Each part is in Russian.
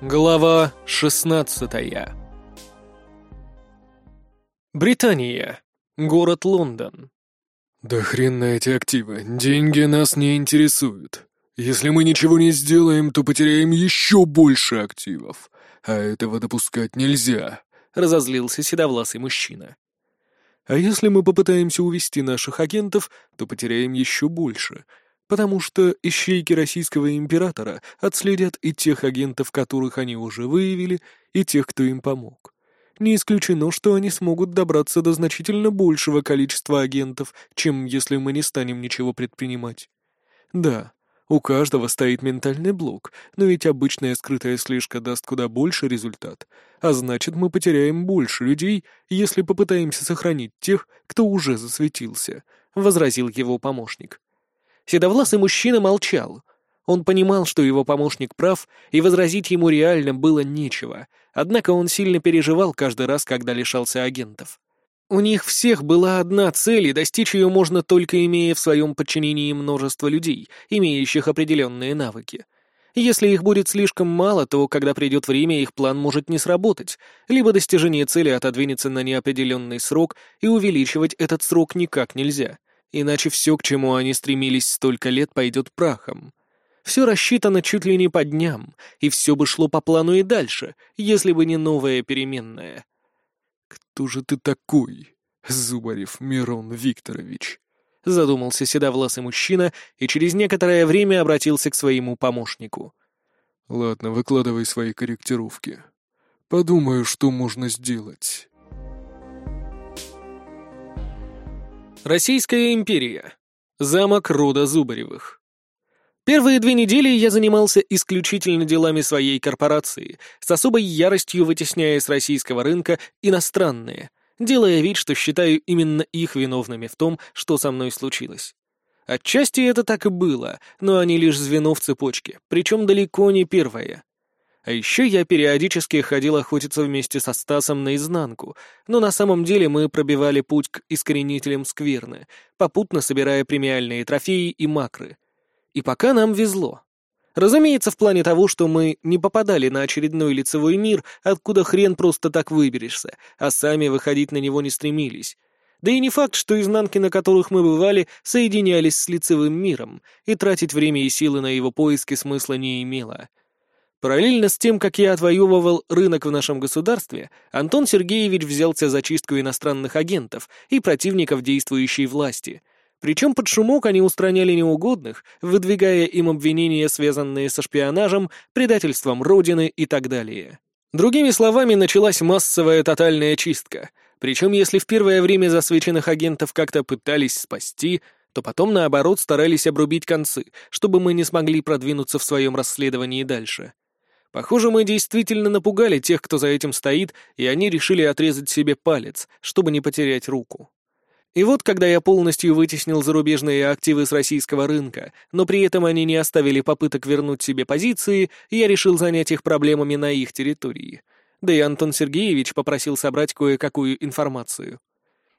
Глава 16 Британия. Город Лондон. «Да хрен на эти активы. Деньги нас не интересуют. Если мы ничего не сделаем, то потеряем еще больше активов. А этого допускать нельзя», — разозлился седовласый мужчина. «А если мы попытаемся увести наших агентов, то потеряем еще больше», потому что ищейки российского императора отследят и тех агентов, которых они уже выявили, и тех, кто им помог. Не исключено, что они смогут добраться до значительно большего количества агентов, чем если мы не станем ничего предпринимать. Да, у каждого стоит ментальный блок, но ведь обычная скрытая слежка даст куда больше результат, а значит мы потеряем больше людей, если попытаемся сохранить тех, кто уже засветился», — возразил его помощник. Седовласый мужчина молчал. Он понимал, что его помощник прав, и возразить ему реально было нечего, однако он сильно переживал каждый раз, когда лишался агентов. У них всех была одна цель, и достичь ее можно только имея в своем подчинении множество людей, имеющих определенные навыки. Если их будет слишком мало, то, когда придет время, их план может не сработать, либо достижение цели отодвинется на неопределенный срок, и увеличивать этот срок никак нельзя иначе все, к чему они стремились столько лет, пойдет прахом. Все рассчитано чуть ли не по дням, и все бы шло по плану и дальше, если бы не новая переменная. «Кто же ты такой, Зубарев Мирон Викторович?» — задумался седовласый мужчина и через некоторое время обратился к своему помощнику. «Ладно, выкладывай свои корректировки. Подумаю, что можно сделать». Российская империя. Замок рода Зубаревых. Первые две недели я занимался исключительно делами своей корпорации, с особой яростью вытесняя с российского рынка иностранные, делая вид, что считаю именно их виновными в том, что со мной случилось. Отчасти это так и было, но они лишь звено в цепочке, причем далеко не первое. А еще я периодически ходил охотиться вместе со Стасом наизнанку, но на самом деле мы пробивали путь к искоренителям скверны, попутно собирая премиальные трофеи и макры. И пока нам везло. Разумеется, в плане того, что мы не попадали на очередной лицевой мир, откуда хрен просто так выберешься, а сами выходить на него не стремились. Да и не факт, что изнанки, на которых мы бывали, соединялись с лицевым миром, и тратить время и силы на его поиски смысла не имело. Параллельно с тем, как я отвоевывал рынок в нашем государстве, Антон Сергеевич взялся за чистку иностранных агентов и противников действующей власти. Причем под шумок они устраняли неугодных, выдвигая им обвинения, связанные со шпионажем, предательством Родины и так далее. Другими словами, началась массовая тотальная чистка. Причем если в первое время засвеченных агентов как-то пытались спасти, то потом, наоборот, старались обрубить концы, чтобы мы не смогли продвинуться в своем расследовании дальше. Похоже, мы действительно напугали тех, кто за этим стоит, и они решили отрезать себе палец, чтобы не потерять руку. И вот, когда я полностью вытеснил зарубежные активы с российского рынка, но при этом они не оставили попыток вернуть себе позиции, я решил занять их проблемами на их территории. Да и Антон Сергеевич попросил собрать кое-какую информацию.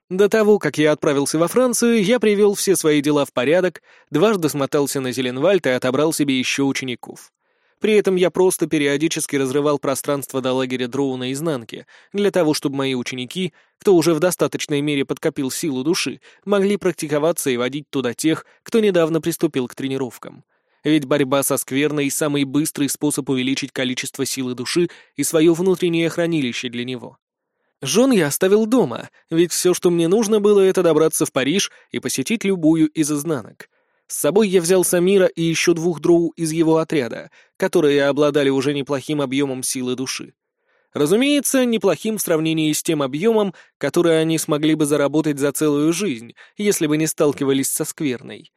До того, как я отправился во Францию, я привел все свои дела в порядок, дважды смотался на Зеленвальд и отобрал себе еще учеников. При этом я просто периодически разрывал пространство до лагеря Дроу наизнанке, для того, чтобы мои ученики, кто уже в достаточной мере подкопил силу души, могли практиковаться и водить туда тех, кто недавно приступил к тренировкам. Ведь борьба со скверной — самый быстрый способ увеличить количество силы души и свое внутреннее хранилище для него. Жен я оставил дома, ведь все, что мне нужно было, это добраться в Париж и посетить любую из изнанок — с собой я взял Самира и еще двух дроу из его отряда, которые обладали уже неплохим объемом силы души. Разумеется, неплохим в сравнении с тем объемом, который они смогли бы заработать за целую жизнь, если бы не сталкивались со скверной.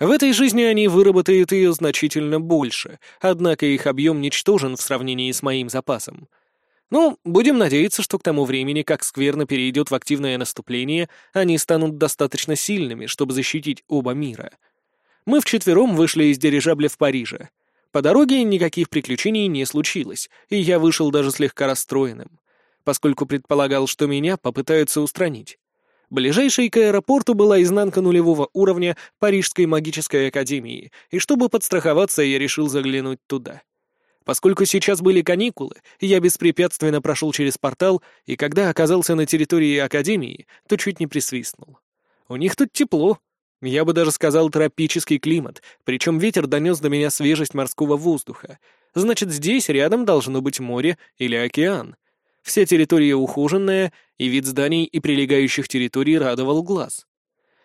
В этой жизни они выработают ее значительно больше, однако их объем ничтожен в сравнении с моим запасом. Ну, будем надеяться, что к тому времени, как скверно перейдет в активное наступление, они станут достаточно сильными, чтобы защитить оба мира — мы вчетвером вышли из дирижабля в Париже. По дороге никаких приключений не случилось, и я вышел даже слегка расстроенным, поскольку предполагал, что меня попытаются устранить. Ближайшей к аэропорту была изнанка нулевого уровня Парижской магической академии, и чтобы подстраховаться, я решил заглянуть туда. Поскольку сейчас были каникулы, я беспрепятственно прошел через портал, и когда оказался на территории Академии, то чуть не присвистнул. У них тут тепло. Я бы даже сказал тропический климат, причем ветер донес до меня свежесть морского воздуха. Значит, здесь рядом должно быть море или океан. Вся территория ухоженная, и вид зданий и прилегающих территорий радовал глаз.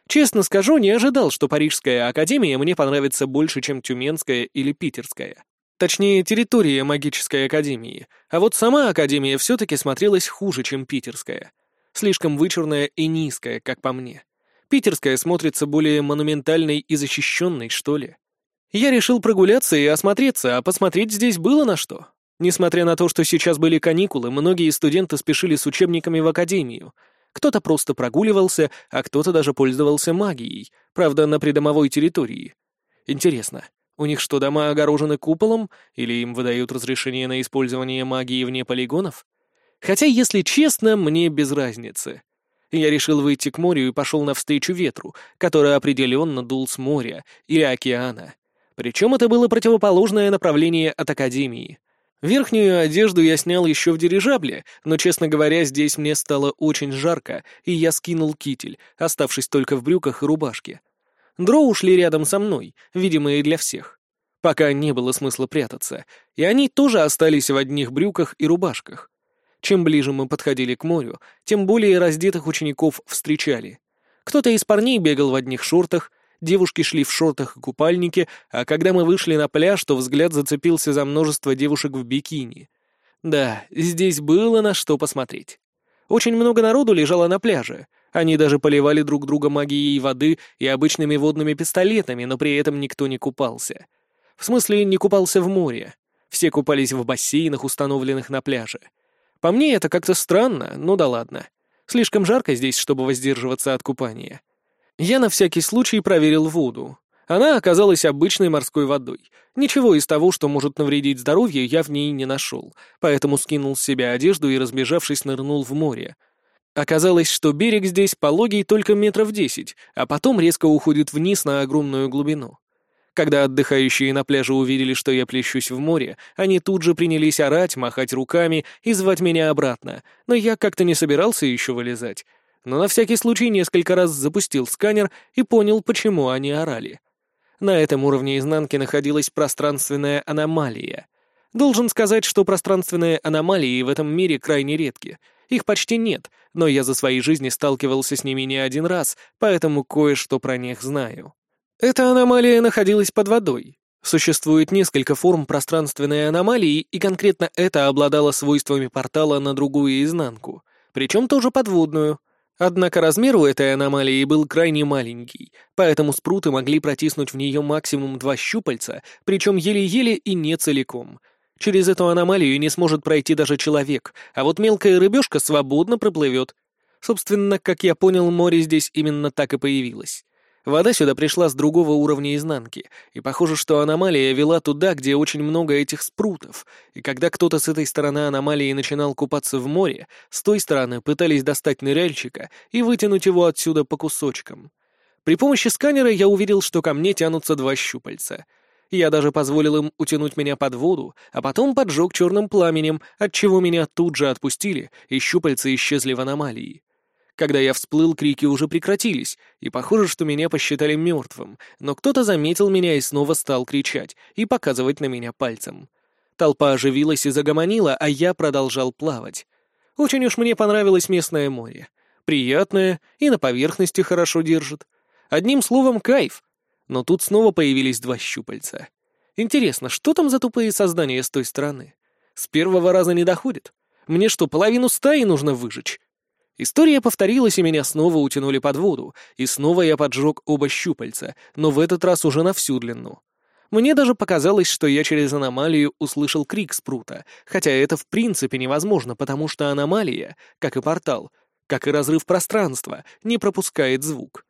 Честно скажу, не ожидал, что Парижская академия мне понравится больше, чем Тюменская или Питерская. Точнее, территория магической академии. А вот сама академия все-таки смотрелась хуже, чем питерская. Слишком вычурная и низкая, как по мне. Питерская смотрится более монументальной и защищенной, что ли. Я решил прогуляться и осмотреться, а посмотреть здесь было на что. Несмотря на то, что сейчас были каникулы, многие студенты спешили с учебниками в академию. Кто-то просто прогуливался, а кто-то даже пользовался магией, правда, на придомовой территории. Интересно, у них что, дома огорожены куполом, или им выдают разрешение на использование магии вне полигонов? Хотя, если честно, мне без разницы. Я решил выйти к морю и пошел навстречу ветру, который определенно дул с моря или океана. Причем это было противоположное направление от Академии. Верхнюю одежду я снял еще в дирижабле, но, честно говоря, здесь мне стало очень жарко, и я скинул китель, оставшись только в брюках и рубашке. Дроу ушли рядом со мной, видимые для всех. Пока не было смысла прятаться, и они тоже остались в одних брюках и рубашках. Чем ближе мы подходили к морю, тем более раздетых учеников встречали. Кто-то из парней бегал в одних шортах, девушки шли в шортах и купальнике, а когда мы вышли на пляж, то взгляд зацепился за множество девушек в бикини. Да, здесь было на что посмотреть. Очень много народу лежало на пляже — они даже поливали друг друга магией воды и обычными водными пистолетами, но при этом никто не купался. В смысле, не купался в море. Все купались в бассейнах, установленных на пляже. По мне, это как-то странно, ну да ладно. Слишком жарко здесь, чтобы воздерживаться от купания. Я на всякий случай проверил воду. Она оказалась обычной морской водой. Ничего из того, что может навредить здоровью, я в ней не нашел, поэтому скинул с себя одежду и, разбежавшись, нырнул в море — Оказалось, что берег здесь пологий только метров десять, а потом резко уходит вниз на огромную глубину. Когда отдыхающие на пляже увидели, что я плещусь в море, они тут же принялись орать, махать руками и звать меня обратно, но я как-то не собирался еще вылезать. Но на всякий случай несколько раз запустил сканер и понял, почему они орали. На этом уровне изнанки находилась пространственная аномалия. Должен сказать, что пространственные аномалии в этом мире крайне редки — их почти нет, но я за своей жизни сталкивался с ними не один раз, поэтому кое-что про них знаю. Эта аномалия находилась под водой. Существует несколько форм пространственной аномалии, и конкретно это обладало свойствами портала на другую изнанку, причем тоже подводную. Однако размер у этой аномалии был крайне маленький, поэтому спруты могли протиснуть в нее максимум два щупальца, причем еле-еле и не целиком — Через эту аномалию не сможет пройти даже человек, а вот мелкая рыбешка свободно проплывет. Собственно, как я понял, море здесь именно так и появилось. Вода сюда пришла с другого уровня изнанки, и похоже, что аномалия вела туда, где очень много этих спрутов, и когда кто-то с этой стороны аномалии начинал купаться в море, с той стороны пытались достать ныряльщика и вытянуть его отсюда по кусочкам. При помощи сканера я увидел, что ко мне тянутся два щупальца — я даже позволил им утянуть меня под воду, а потом поджег черным пламенем, отчего меня тут же отпустили, и щупальца исчезли в аномалии. Когда я всплыл, крики уже прекратились, и похоже, что меня посчитали мертвым, но кто-то заметил меня и снова стал кричать и показывать на меня пальцем. Толпа оживилась и загомонила, а я продолжал плавать. Очень уж мне понравилось местное море. Приятное и на поверхности хорошо держит. Одним словом, кайф но тут снова появились два щупальца. Интересно, что там за тупые создания с той стороны? С первого раза не доходит? Мне что, половину стаи нужно выжечь? История повторилась, и меня снова утянули под воду, и снова я поджег оба щупальца, но в этот раз уже на всю длину. Мне даже показалось, что я через аномалию услышал крик спрута, хотя это в принципе невозможно, потому что аномалия, как и портал, как и разрыв пространства, не пропускает звук.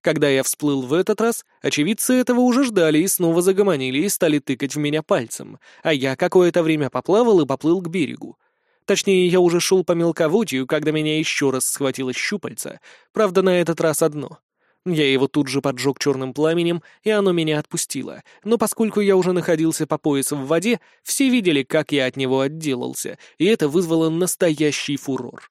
Когда я всплыл в этот раз, очевидцы этого уже ждали и снова загомонили и стали тыкать в меня пальцем, а я какое-то время поплавал и поплыл к берегу. Точнее, я уже шел по мелководью, когда меня еще раз схватило щупальца, правда, на этот раз одно. Я его тут же поджег черным пламенем, и оно меня отпустило. Но поскольку я уже находился по поясу в воде, все видели, как я от него отделался, и это вызвало настоящий фурор.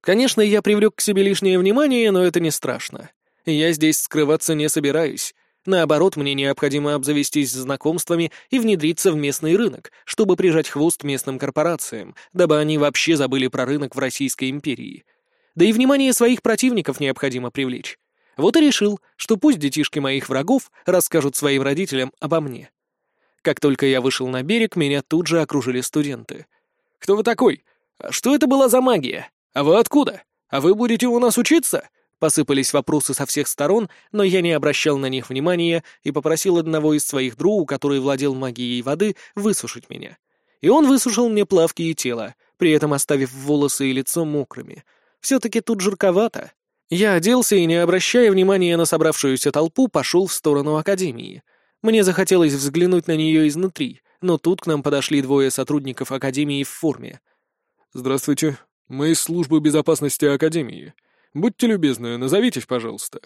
Конечно, я привлек к себе лишнее внимание, но это не страшно. Я здесь скрываться не собираюсь. Наоборот, мне необходимо обзавестись знакомствами и внедриться в местный рынок, чтобы прижать хвост местным корпорациям, дабы они вообще забыли про рынок в Российской империи. Да и внимание своих противников необходимо привлечь. Вот и решил, что пусть детишки моих врагов расскажут своим родителям обо мне. Как только я вышел на берег, меня тут же окружили студенты. «Кто вы такой? А что это была за магия? А вы откуда? А вы будете у нас учиться?» Посыпались вопросы со всех сторон, но я не обращал на них внимания и попросил одного из своих друг, который владел магией воды, высушить меня. И он высушил мне плавки и тело, при этом оставив волосы и лицо мокрыми. Все-таки тут жарковато. Я оделся и, не обращая внимания на собравшуюся толпу, пошел в сторону Академии. Мне захотелось взглянуть на нее изнутри, но тут к нам подошли двое сотрудников Академии в форме. «Здравствуйте. Мы из службы безопасности Академии. Будьте любезны, назовитесь, пожалуйста».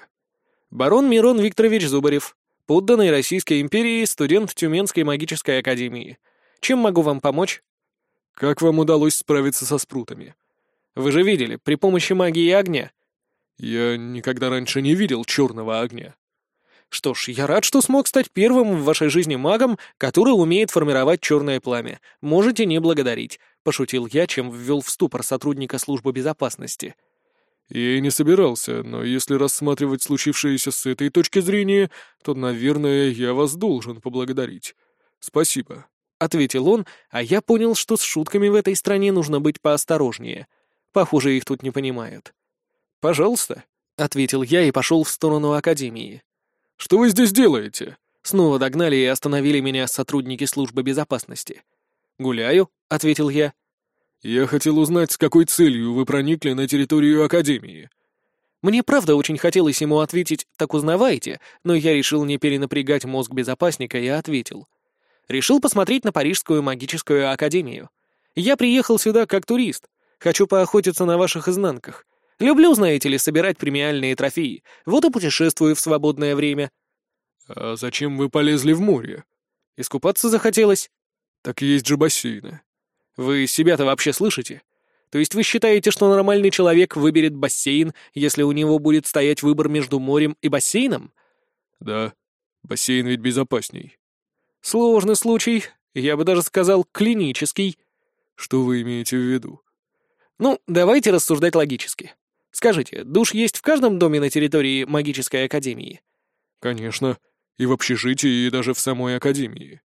«Барон Мирон Викторович Зубарев, подданный Российской империи, студент Тюменской магической академии. Чем могу вам помочь?» «Как вам удалось справиться со спрутами?» «Вы же видели, при помощи магии огня «Я никогда раньше не видел черного огня». «Что ж, я рад, что смог стать первым в вашей жизни магом, который умеет формировать черное пламя. Можете не благодарить», — пошутил я, чем ввел в ступор сотрудника службы безопасности. «Я и не собирался, но если рассматривать случившееся с этой точки зрения, то, наверное, я вас должен поблагодарить. Спасибо», — ответил он, а я понял, что с шутками в этой стране нужно быть поосторожнее. Похоже, их тут не понимают. «Пожалуйста», — ответил я и пошел в сторону Академии. «Что вы здесь делаете?» Снова догнали и остановили меня сотрудники службы безопасности. «Гуляю», — ответил я. «Я хотел узнать, с какой целью вы проникли на территорию Академии». Мне правда очень хотелось ему ответить «так узнавайте», но я решил не перенапрягать мозг безопасника и ответил. Решил посмотреть на Парижскую магическую академию. Я приехал сюда как турист. Хочу поохотиться на ваших изнанках. Люблю, знаете ли, собирать премиальные трофеи. Вот и путешествую в свободное время». «А зачем вы полезли в море?» «Искупаться захотелось». «Так есть же бассейны». «Вы себя-то вообще слышите? То есть вы считаете, что нормальный человек выберет бассейн, если у него будет стоять выбор между морем и бассейном?» «Да, бассейн ведь безопасней». «Сложный случай, я бы даже сказал, клинический». «Что вы имеете в виду?» «Ну, давайте рассуждать логически. Скажите, душ есть в каждом доме на территории магической академии? Конечно. И в общежитии, и даже в самой академии.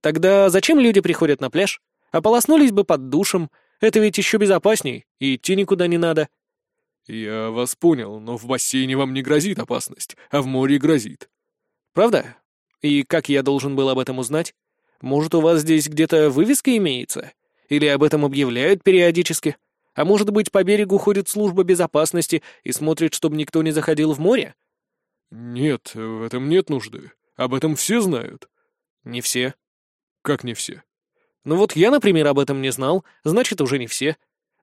Тогда зачем люди приходят на пляж? Ополоснулись бы под душем. Это ведь еще безопасней, и идти никуда не надо. Я вас понял, но в бассейне вам не грозит опасность, а в море грозит. Правда? И как я должен был об этом узнать? Может, у вас здесь где-то вывеска имеется? Или об этом объявляют периодически? А может быть, по берегу ходит служба безопасности и смотрит, чтобы никто не заходил в море? Нет, в этом нет нужды. Об этом все знают. Не все. Как не все? Ну вот я, например, об этом не знал, значит, уже не все.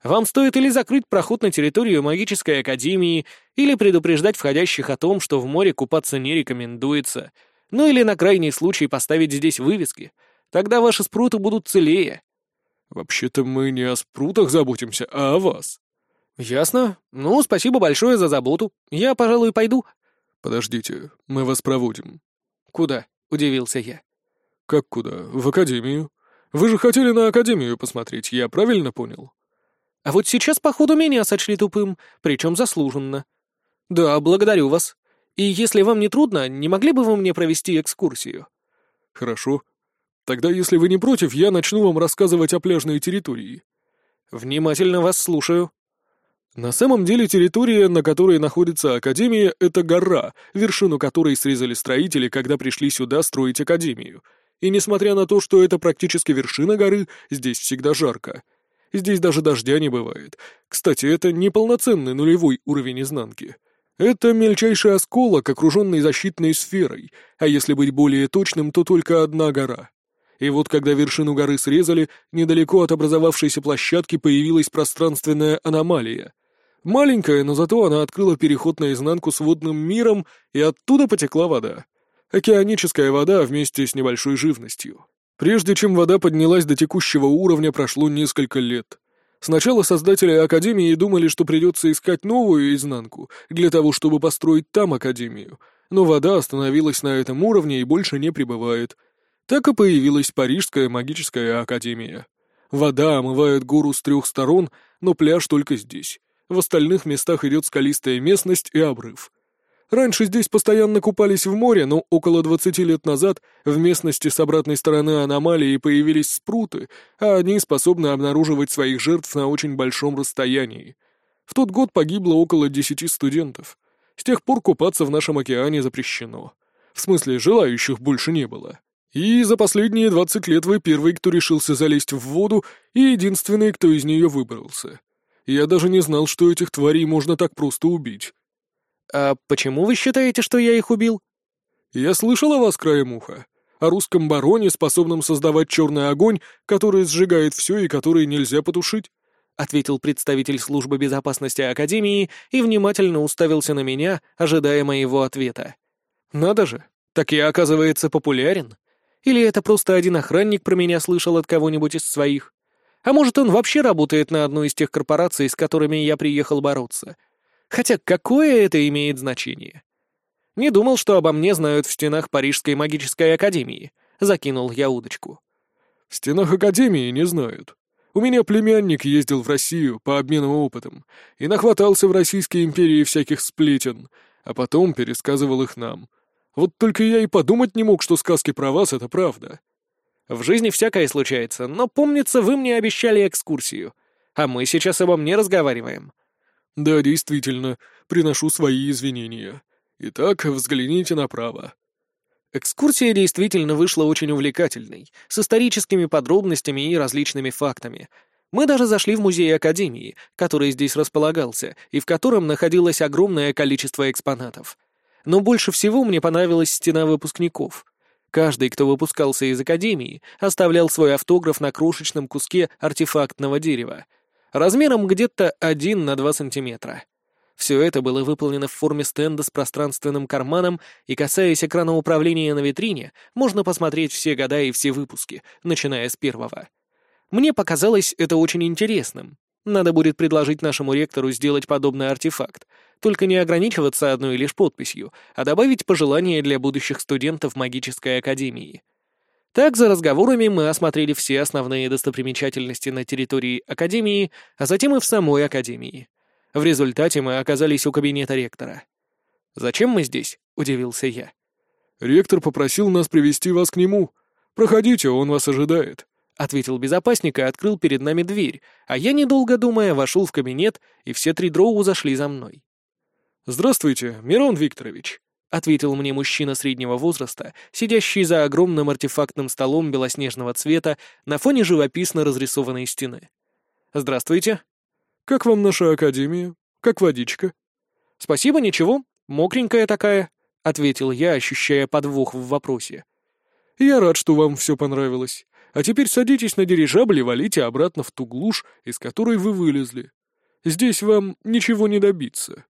Вам стоит или закрыть проход на территорию магической академии, или предупреждать входящих о том, что в море купаться не рекомендуется, ну или на крайний случай поставить здесь вывески. Тогда ваши спруты будут целее. «Вообще-то мы не о спрутах заботимся, а о вас». «Ясно. Ну, спасибо большое за заботу. Я, пожалуй, пойду». «Подождите, мы вас проводим». «Куда?» — удивился я. «Как куда? В академию. Вы же хотели на академию посмотреть, я правильно понял?» «А вот сейчас, походу, меня сочли тупым, причем заслуженно». «Да, благодарю вас. И если вам не трудно, не могли бы вы мне провести экскурсию?» «Хорошо. Тогда, если вы не против, я начну вам рассказывать о пляжной территории». «Внимательно вас слушаю». На самом деле территория, на которой находится Академия, это гора, вершину которой срезали строители, когда пришли сюда строить Академию. И несмотря на то, что это практически вершина горы, здесь всегда жарко. Здесь даже дождя не бывает. Кстати, это не полноценный нулевой уровень изнанки. Это мельчайший осколок, окруженный защитной сферой, а если быть более точным, то только одна гора. И вот когда вершину горы срезали, недалеко от образовавшейся площадки появилась пространственная аномалия. Маленькая, но зато она открыла переход наизнанку с водным миром, и оттуда потекла вода. Океаническая вода вместе с небольшой живностью. Прежде чем вода поднялась до текущего уровня, прошло несколько лет. Сначала создатели Академии думали, что придется искать новую изнанку, для того, чтобы построить там Академию, но вода остановилась на этом уровне и больше не прибывает. Так и появилась Парижская магическая Академия. Вода омывает гору с трех сторон, но пляж только здесь. В остальных местах идет скалистая местность и обрыв. Раньше здесь постоянно купались в море, но около 20 лет назад в местности с обратной стороны аномалии появились спруты, а они способны обнаруживать своих жертв на очень большом расстоянии. В тот год погибло около 10 студентов. С тех пор купаться в нашем океане запрещено. В смысле, желающих больше не было. И за последние 20 лет вы первый, кто решился залезть в воду, и единственный, кто из нее выбрался. Я даже не знал, что этих тварей можно так просто убить. «А почему вы считаете, что я их убил?» «Я слышал о вас, краем уха. О русском бароне, способном создавать черный огонь, который сжигает все и который нельзя потушить», — ответил представитель службы безопасности Академии и внимательно уставился на меня, ожидая моего ответа. «Надо же, так я, оказывается, популярен. Или это просто один охранник про меня слышал от кого-нибудь из своих? А может, он вообще работает на одной из тех корпораций, с которыми я приехал бороться?» Хотя какое это имеет значение? Не думал, что обо мне знают в стенах Парижской магической академии. Закинул я удочку. В стенах академии не знают. У меня племянник ездил в Россию по обмену опытом и нахватался в Российской империи всяких сплетен, а потом пересказывал их нам. Вот только я и подумать не мог, что сказки про вас — это правда. В жизни всякое случается, но, помнится, вы мне обещали экскурсию. А мы сейчас обо мне разговариваем. «Да, действительно, приношу свои извинения. Итак, взгляните направо». Экскурсия действительно вышла очень увлекательной, с историческими подробностями и различными фактами. Мы даже зашли в музей Академии, который здесь располагался, и в котором находилось огромное количество экспонатов. Но больше всего мне понравилась стена выпускников. Каждый, кто выпускался из Академии, оставлял свой автограф на крошечном куске артефактного дерева — размером где-то 1 на 2 сантиметра. Все это было выполнено в форме стенда с пространственным карманом, и, касаясь экрана управления на витрине, можно посмотреть все года и все выпуски, начиная с первого. Мне показалось это очень интересным. Надо будет предложить нашему ректору сделать подобный артефакт, только не ограничиваться одной лишь подписью, а добавить пожелания для будущих студентов магической академии. Так, за разговорами мы осмотрели все основные достопримечательности на территории Академии, а затем и в самой Академии. В результате мы оказались у кабинета ректора. «Зачем мы здесь?» — удивился я. «Ректор попросил нас привести вас к нему. Проходите, он вас ожидает», — ответил безопасник и открыл перед нами дверь, а я, недолго думая, вошел в кабинет, и все три дроу зашли за мной. «Здравствуйте, Мирон Викторович», — ответил мне мужчина среднего возраста, сидящий за огромным артефактным столом белоснежного цвета на фоне живописно разрисованной стены. «Здравствуйте». «Как вам наша академия? Как водичка?» «Спасибо, ничего. Мокренькая такая», — ответил я, ощущая подвох в вопросе. «Я рад, что вам все понравилось. А теперь садитесь на дирижабль и валите обратно в ту глушь, из которой вы вылезли. Здесь вам ничего не добиться».